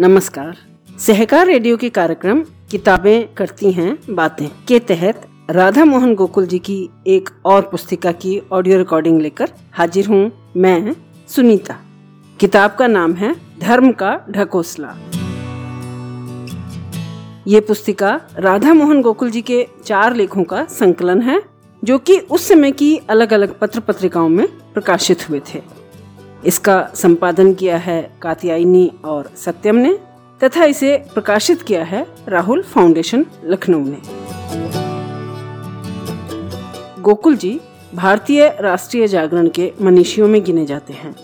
नमस्कार। सहकार रेडियो के कार्यक्रम किताबें करती हैं बातें के तहत राधा मोहन गोकुल जी की एक और पुस्तिका की ऑडियो रिकॉर्डिंग लेकर हाजिर हूँ मैं, सुनीता। किताब का नाम है धर्म का ढकोसला। ये पुस्तिका राधा मोहन गोकुल जी के चार लेखों का संकलन है, जो कि उस समय की अलग अलग पत्र पत्रिकाओं में प्रकाशित हुए थे। इसका संपादन किया है कात्यायनी और सत्यम ने, तथा इसे प्रकाशित किया है राहुल फाउंडेशन, लखनऊ ने। गोकुल जी भारतीय राष्ट्रीय जागरण के मनीषियों में गिने जाते हैं।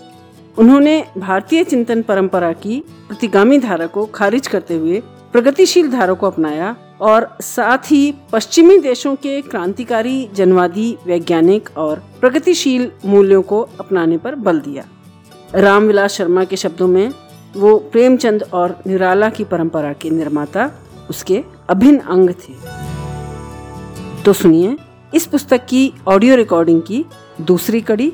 उन्होंने भारतीय चिंतन परंपरा की प्रतिगामी धारा को खारिज करते हुए प्रगतिशील धारा को अपनाया और साथ ही पश्चिमी देशों के क्रांतिकारी, जनवादी, वैज्ञानिक और प्रगतिशील मूल्यों को अपनाने पर बल दिया। रामविलास शर्मा के शब्दों में वो प्रेमचंद और निराला की परंपरा के निर्माता, उसके अभिन्न अंग थे। तो सुनिए इस पुस्तक की ऑडियो रिकॉर्डिंग की दूसरी कड़ी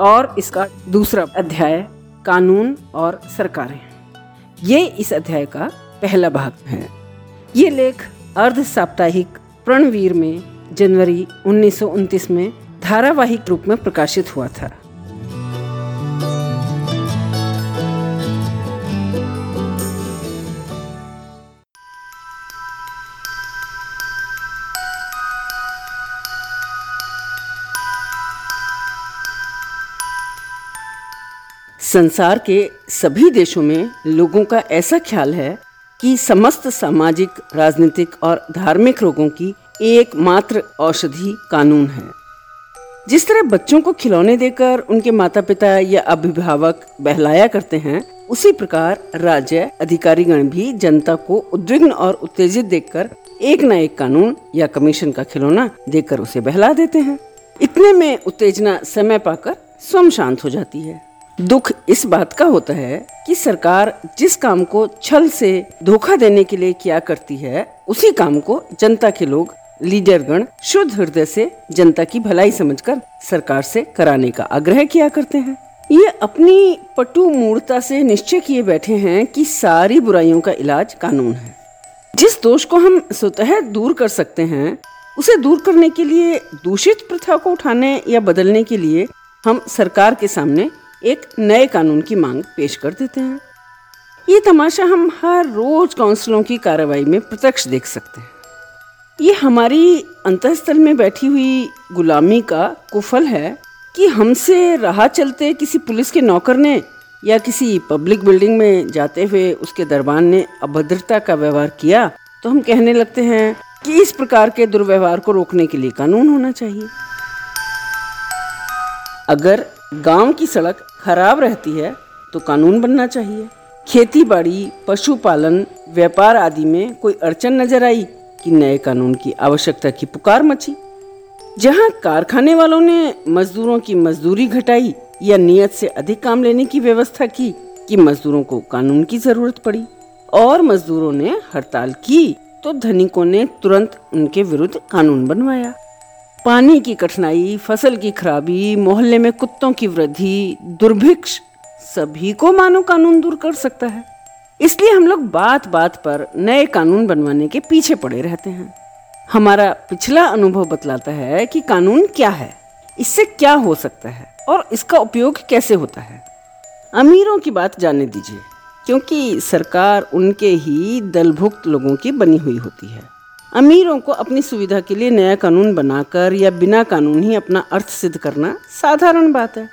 और इसका दूसरा अध्याय, कानून और सरकारें। ये इस अध्याय का पहला भाग है। ये लेख अर्ध साप्ताहिक प्रणवीर में जनवरी उन्नीस में धारावाहिक रूप में प्रकाशित हुआ था। संसार के सभी देशों में लोगों का ऐसा ख्याल है कि समस्त सामाजिक, राजनीतिक और धार्मिक रोगों की एकमात्र औषधि कानून है। जिस तरह बच्चों को खिलौने देकर उनके माता पिता या अभिभावक बहलाया करते हैं, उसी प्रकार राज्य अधिकारीगण भी जनता को उद्विग्न और उत्तेजित देखकर एक न एक कानून या कमीशन का खिलौना देकर उसे बहला देते हैं। इतने में उत्तेजना समय पाकर स्वयं शांत हो जाती है। दुख इस बात का होता है कि सरकार जिस काम को छल से धोखा देने के लिए किया करती है, उसी काम को जनता के लोग, लीडरगण, शुद्ध हृदय से जनता की भलाई समझकर सरकार से कराने का आग्रह किया करते हैं। ये अपनी पटु मूर्ता से निश्चय किए बैठे हैं कि सारी बुराइयों का इलाज कानून है। जिस दोष को हम स्वतः दूर कर सकते हैं, उसे दूर करने के लिए दूषित प्रथा को उठाने या बदलने के लिए हम सरकार के सामने एक नए कानून की मांग पेश कर देते हैं। ये तमाशा हम हर रोज काउंसिलों की कार्रवाई में प्रत्यक्ष देख सकते हैं। ये हमारी अंतस्थल में बैठी हुई गुलामी का कुफल है कि हमसे राह चलते किसी पुलिस के नौकर ने या किसी पब्लिक बिल्डिंग में जाते हुए उसके दरबान ने अभद्रता का व्यवहार किया तो हम कहने लगते हैं कि इस प्रकार के दुर्व्यवहार को रोकने के लिए कानून होना चाहिए। अगर गाँव की सड़क खराब रहती है तो कानून बनना चाहिए। खेती बाड़ी पशुपालन, व्यापार आदि में कोई अड़चन नज़र आई कि नए कानून की आवश्यकता की पुकार मची? जहाँ कारखाने वालों ने मजदूरों की मजदूरी घटाई या नियत से अधिक काम लेने की व्यवस्था की कि मजदूरों को कानून की ज़रूरत पड़ी और मजदूरों ने हड़ताल की तो धनिकों ने तुरंत उनके विरुद्ध कानून बनवाया। पानी की कठिनाई, फ़सल की खराबी, मोहल्ले में कुत्तों की वृद्धि, दुर्भिक्ष, सभी को मानो कानून दूर कर सकता है। इसलिए हम लोग बात बात पर नए कानून बनवाने के पीछे पड़े रहते हैं। हमारा पिछला अनुभव बतलाता है कि कानून क्या है, इससे क्या हो सकता है और इसका उपयोग कैसे होता है। अमीरों की बात जाने दीजिए, क्योंकि सरकार उनके ही दलभुक्त लोगों की बनी हुई होती है। अमीरों को अपनी सुविधा के लिए नया कानून बनाकर या बिना कानून ही अपना अर्थ सिद्ध करना साधारण बात है।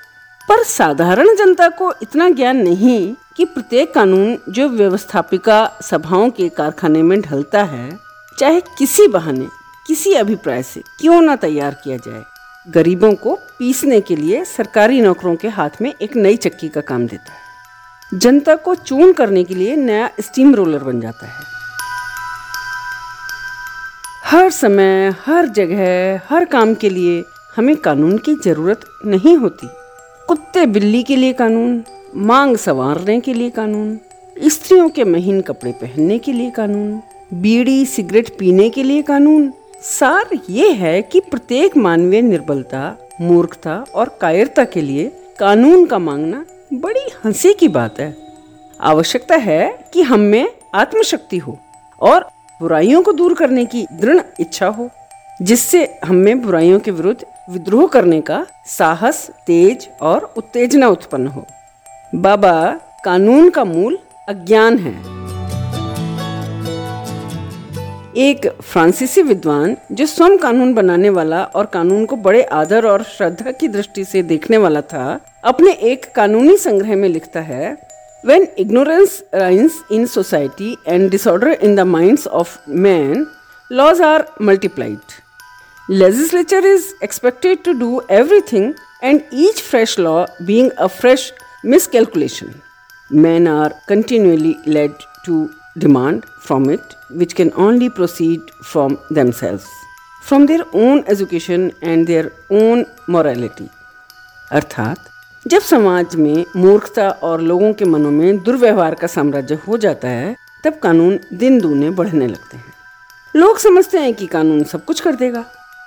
पर साधारण जनता को इतना ज्ञान नहीं कि प्रत्येक कानून जो व्यवस्थापिका सभाओं के कारखाने में ढलता है, चाहे किसी बहाने, किसी अभिप्राय से क्यों ना तैयार किया जाए। गरीबों को पीसने के लिए सरकारी नौकरों के हाथ में एक नई चक्की का काम देता है। जनता को चून करने के लिए नया स्टीम रोलर बन जाता है। हर समय, हर जगह, हर काम के लिए हमें कानून की ज़रूरत नहीं होती। कुत्ते बिल्ली के लिए कानून, मांग संवारने के लिए कानून, स्त्रियों के महीन कपड़े पहनने के लिए कानून, बीड़ी, सिगरेट पीने के लिए कानून। सार ये है कि प्रत्येक मानवीय निर्बलता, मूर्खता और कायरता के लिए कानून का मांगना बड़ी हँसी की बात है। आवश्यकता है कि हम में आत्मशक्ति हो और बुराइयों को दूर करने की दृढ़ इच्छा हो, जिससे हमें बुराइयों के विरुद्ध विद्रोह करने का साहस, तेज और उत्तेजना उत्पन्न हो। बाबा, कानून का मूल अज्ञान है। एक फ्रांसीसी विद्वान जो स्वयं कानून बनाने वाला और कानून को बड़े आदर और श्रद्धा की दृष्टि से देखने वाला था, अपने एक कानूनी संग्रह में लिखता है When ignorance reigns in society and disorder in the minds of men, laws are multiplied. Legislature is expected to do everything, and each fresh law being a fresh miscalculation. Men are continually led to demand from it which can only proceed from themselves, from their own education and their own morality. अर्थात जब समाज में मूर्खता और लोगों के मनों में दुर्व्यवहार का साम्राज्य हो जाता है, तब कानून दिन दूने बढ़ने लगते हैं। लोग समझते हैं कि कानून सब कुछ कर देगा,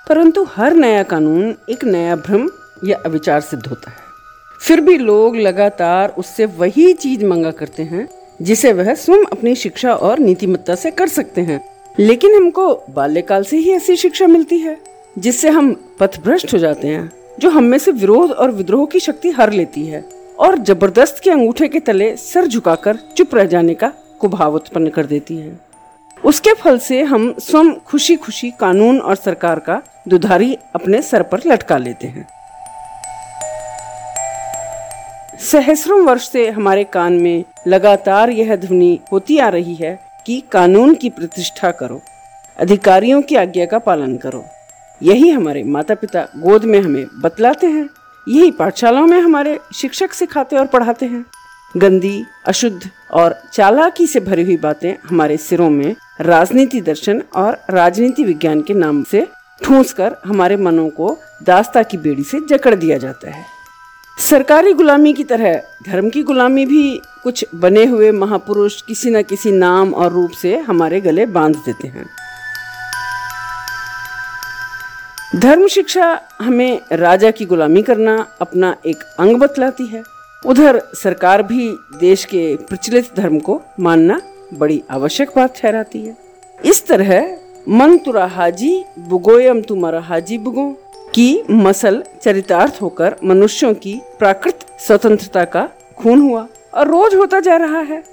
परंतु हर नया कानून एक नया भ्रम या अविचार सिद्ध होता है। फिर भी लोग लगातार उससे वही चीज़ मंगा करते हैं, जिसे वह स्वयं अपनी शिक्षा और नीतिमत्ता से कर सकते हैं। लेकिन हमको बाल्यकाल से ही ऐसी शिक्षा मिलती है, जिससे हम पथभ्रष्ट हो जाते हैं। जो हम में से विरोध और विद्रोह की शक्ति हर लेती है और ज़बरदस्त के अंगूठे के तले सर झुकाकर चुप रह जाने का कुभाव उत्पन्न कर देती है। उसके फल से हम स्वयं खुशी खुशी कानून और सरकार का दुधारी अपने सर पर लटका लेते हैं। सहस्रों वर्ष से हमारे कान में लगातार यह ध्वनि होती आ रही है कि कानून की प्रतिष्ठा करो, अधिकारियों की आज्ञा का पालन करो। यही हमारे माता पिता गोद में हमें बतलाते हैं, यही पाठशालाओं में हमारे शिक्षक सिखाते और पढ़ाते हैं। गंदी, अशुद्ध और चालाकी से भरी हुई बातें हमारे सिरों में राजनीति दर्शन और राजनीति विज्ञान के नाम से ठूस कर हमारे मनों को दास्ता की बेड़ी से जकड़ दिया जाता है। सरकारी गुलामी की तरह धर्म की गुलामी भी कुछ बने हुए महापुरुष किसी न किसी नाम और रूप से हमारे गले बाँध देते हैं। धर्म शिक्षा हमें राजा की गुलामी करना अपना एक अंग बतलाती है। उधर सरकार भी देश के प्रचलित धर्म को मानना बड़ी आवश्यक बात ठहराती है। इस तरह मन तुरा हाजी बुगोयम तुम्हारा हाजी बुगो की मसल चरितार्थ होकर मनुष्यों की प्राकृत स्वतंत्रता का खून हुआ और रोज होता जा रहा है।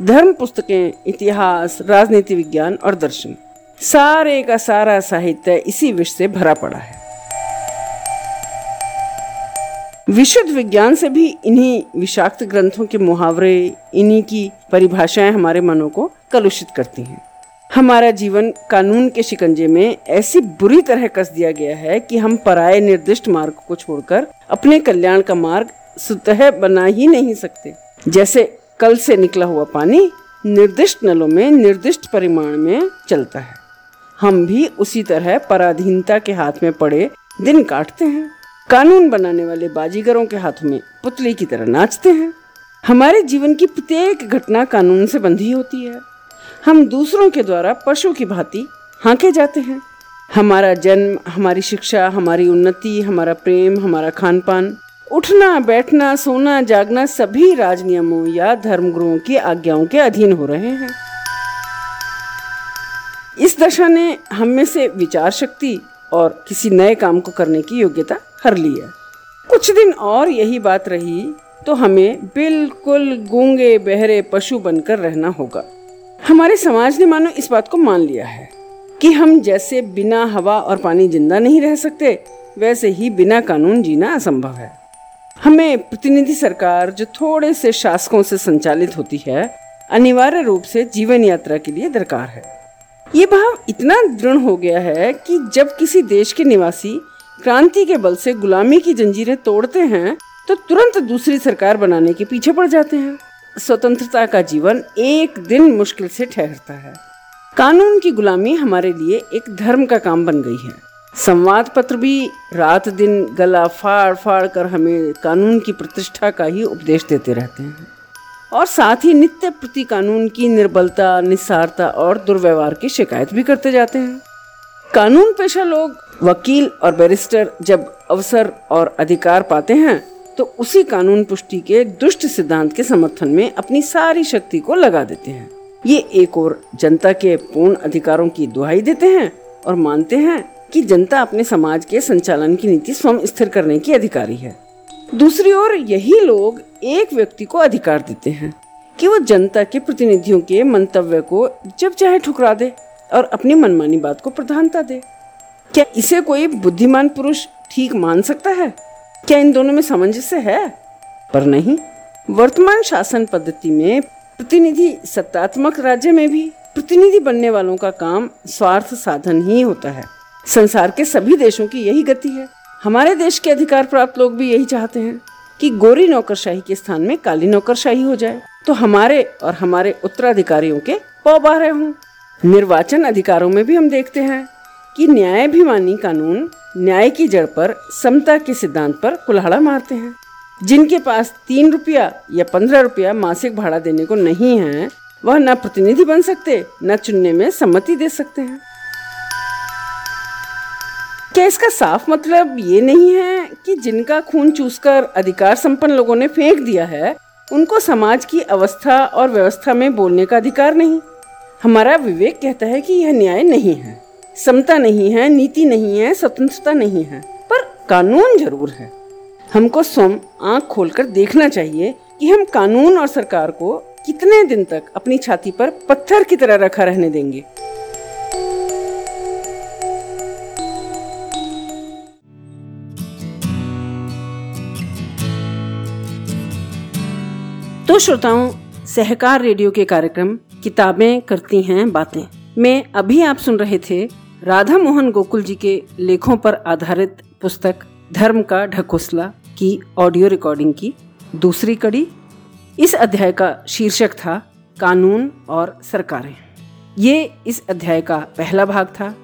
धर्म पुस्तकें, इतिहास, राजनीति विज्ञान और दर्शन। सारे का सारा साहित्य इसी विषय से भरा पड़ा है। विशुद्ध विज्ञान से भी इन्हीं विषाक्त ग्रंथों के मुहावरे, इन्हीं की परिभाषाएँ हमारे मनों को कलुषित करती हैं। हमारा जीवन कानून के शिकंजे में ऐसी बुरी तरह कस दिया गया है कि हम पराये निर्दिष्ट मार्ग को छोड़कर अपने कल्याण का मार्ग सुतह बना ही नहीं सकते। जैसे कल से निकला हुआ पानी निर्दिष्ट नलों में, निर्दिष्ट परिमाण में चलता है। हम भी उसी तरह पराधीनता के हाथ में पड़े दिन काटते हैं। कानून बनाने वाले बाजीगरों के हाथों में पुतली की तरह नाचते हैं। हमारे जीवन की प्रत्येक घटना कानून से बंधी होती है। हम दूसरों के द्वारा पशु की भांति हाँके जाते हैं। हमारा जन्म, हमारी शिक्षा, हमारी उन्नति, हमारा प्रेम, हमारा खान पान उठना, बैठना, सोना, जागना सभी राजनियमों या धर्म गुरुओं की आज्ञाओं के अधीन हो रहे हैं। इस दशा ने हम में से विचार शक्ति और किसी नए काम को करने की योग्यता हर ली है। कुछ दिन और यही बात रही तो हमें बिल्कुल गूँगे बहरे पशु बनकर रहना होगा। हमारे समाज ने मानो इस बात को मान लिया है कि हम जैसे बिना हवा और पानी ज़िंदा नहीं रह सकते, वैसे ही बिना कानून जीना असंभव है। हमें प्रतिनिधि सरकार जो थोड़े से शासकों से संचालित होती है, अनिवार्य रूप से जीवन यात्रा के लिए दरकार है। ये भाव इतना दृढ़ हो गया है कि जब किसी देश के निवासी क्रांति के बल से गुलामी की जंजीरें तोड़ते हैं तो तुरंत दूसरी सरकार बनाने के पीछे पड़ जाते हैं। स्वतंत्रता का जीवन एक दिन मुश्किल से ठहरता है। कानून की गुलामी हमारे लिए एक धर्म का काम बन गई है। संवाद पत्र भी रात दिन गला फाड़ फाड़ कर हमें कानून की प्रतिष्ठा का ही उपदेश देते रहते हैं। और साथ ही नित्य प्रति कानून की निर्बलता, निस्सारता और दुर्व्यवहार की शिकायत भी करते जाते हैं। कानून पेशा लोग, वकील और बैरिस्टर जब अवसर और अधिकार पाते हैं तो उसी कानून पुष्टि के दुष्ट सिद्धांत के समर्थन में अपनी सारी शक्ति को लगा देते हैं। ये एक और जनता के पूर्ण अधिकारों की दुहाई देते हैं और मानते हैं कि जनता अपने समाज के संचालन की नीति स्वयं स्थिर करने की अधिकारी है। दूसरी ओर यही लोग एक व्यक्ति को अधिकार देते हैं कि वो जनता के प्रतिनिधियों के मंतव्य को जब चाहे ठुकरा दे और अपनी मनमानी बात को प्रधानता दे। क्या इसे कोई बुद्धिमान पुरुष ठीक मान सकता है? क्या इन दोनों में सामंजस्य है? पर नहीं। वर्तमान शासन पद्धति में प्रतिनिधि सत्तात्मक राज्य में भी प्रतिनिधि बनने वालों का काम स्वार्थ साधन ही होता है। संसार के सभी देशों की यही गति है। हमारे देश के अधिकार प्राप्त लोग भी यही चाहते हैं कि गोरी नौकरशाही के स्थान में काली नौकरशाही हो जाए। तो हमारे और हमारे उत्तराधिकारियों के पौ बारह हों निर्वाचन अधिकारों में भी हम देखते हैं कि न्यायाभिमानी कानून न्याय की जड़ पर, समता के सिद्धांत पर कुल्हाड़ा मारते हैं। जिनके पास तीन रुपया या पंद्रह रुपया मासिक भाड़ा देने को नहीं है, वह न प्रतिनिधि बन सकते, न चुनने में सम्मति दे सकते हैं। क्या इसका साफ़ मतलब ये नहीं है कि जिनका खून चूसकर अधिकार संपन्न लोगों ने फेंक दिया है, उनको समाज की अवस्था और व्यवस्था में बोलने का अधिकार नहीं? हमारा विवेक कहता है कि यह न्याय नहीं है। समता नहीं है, नीति नहीं है, स्वतंत्रता नहीं है, पर कानून ज़रूर है। हमको स्वयं आँख खोलकर देखना चाहिए कि हम कानून और सरकार को कितने दिन तक अपनी छाती पर पत्थर की तरह रखा रहने देंगे। तो श्रोताओं, सहकार रेडियो के कार्यक्रम, किताबें करती हैं बातें। में अभी आप सुन रहे थे राधा मोहन गोकुल जी के लेखों पर आधारित पुस्तक, धर्म का ढकोसला की ऑडियो रिकॉर्डिंग की दूसरी कड़ी। इस अध्याय का शीर्षक था, कानून और सरकारें। ये इस अध्याय का पहला भाग था।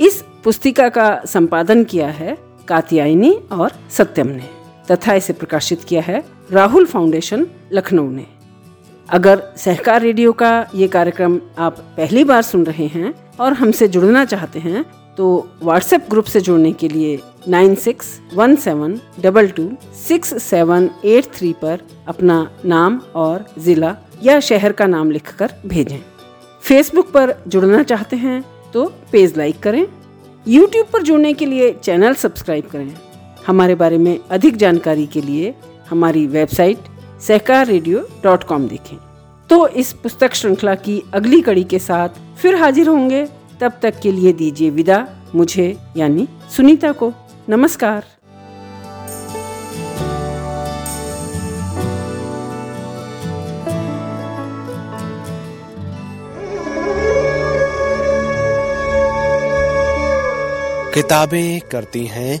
इस पुस्तिका का संपादन किया है कात्यायनी और सत्यम ने। तथा इसे प्रकाशित किया है राहुल फाउंडेशन, लखनऊ ने। अगर सहकार रेडियो का ये कार्यक्रम आप पहली बार सुन रहे हैं और हमसे जुड़ना चाहते हैं तो व्हाट्सएप ग्रुप से जुड़ने के लिए nine six one seven double two six seven eight three पर अपना नाम और ज़िला या शहर का नाम लिखकर भेजें। फेसबुक पर जुड़ना चाहते हैं तो पेज लाइक करें। यूट्यूब पर जुड़ने के लिए चैनल सब्सक्राइब करें। हमारे बारे में अधिक जानकारी के लिए हमारी website Sahakar radio dot com देखें। तो इस पुस्तक श्रृंखला की अगली कड़ी के साथ फिर हाजिर होंगे। तब तक के लिए दीजिए विदा। मुझे यानी सुनीता को नमस्कार। किताबें करती हैं